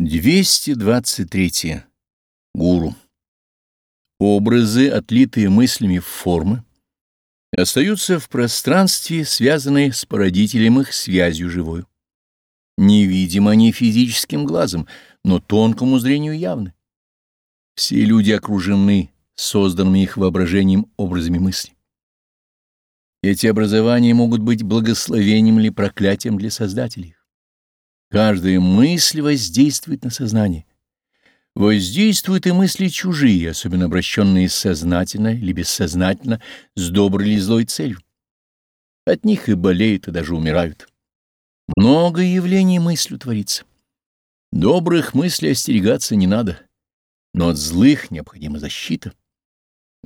223. Гуру. Образы, отлитые мыслями в формы, остаются в пространстве, связанные с породителем их связью живою. Невидимы они физическим глазом, но тонкому зрению явны. Все люди окружены созданными их воображением образами мысли. Эти образования могут быть благословением или проклятием для создателей. Каждая мысль воздействует на сознание. Воздействуют и мысли чужие, особенно обращенные сознательно или бессознательно, с доброй или злой целью. От них и болеют, и даже умирают. Много явлений мыслью творится. Добрых мыслей остерегаться не надо, но от злых необходима защита.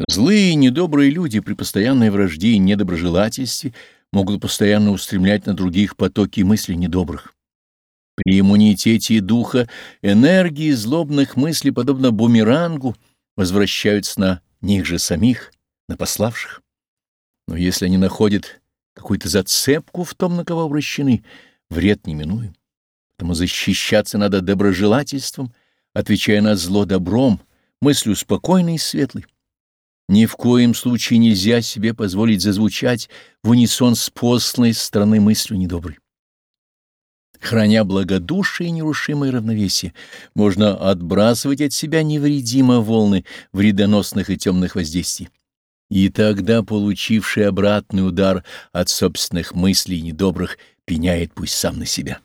Злые и недобрые люди при постоянной вражде и недоброжелательстве могут постоянно устремлять на других потоки мыслей недобрых. При иммунитете духа энергии злобных мыслей, подобно бумерангу, возвращаются на них же самих, на пославших. Но если они находят какую-то зацепку в том, на кого обращены, вред неминуем. Поэтому защищаться надо доброжелательством, отвечая на зло добром, мыслью спокойной и светлой. Ни в коем случае нельзя себе позволить зазвучать в унисон с посланной стороны мыслью недоброй. Храня благодушие и нерушимое равновесие, можно отбрасывать от себя невредимо волны вредоносных и темных воздействий. И тогда, получивший обратный удар от собственных мыслей недобрых, пеняет пусть сам на себя.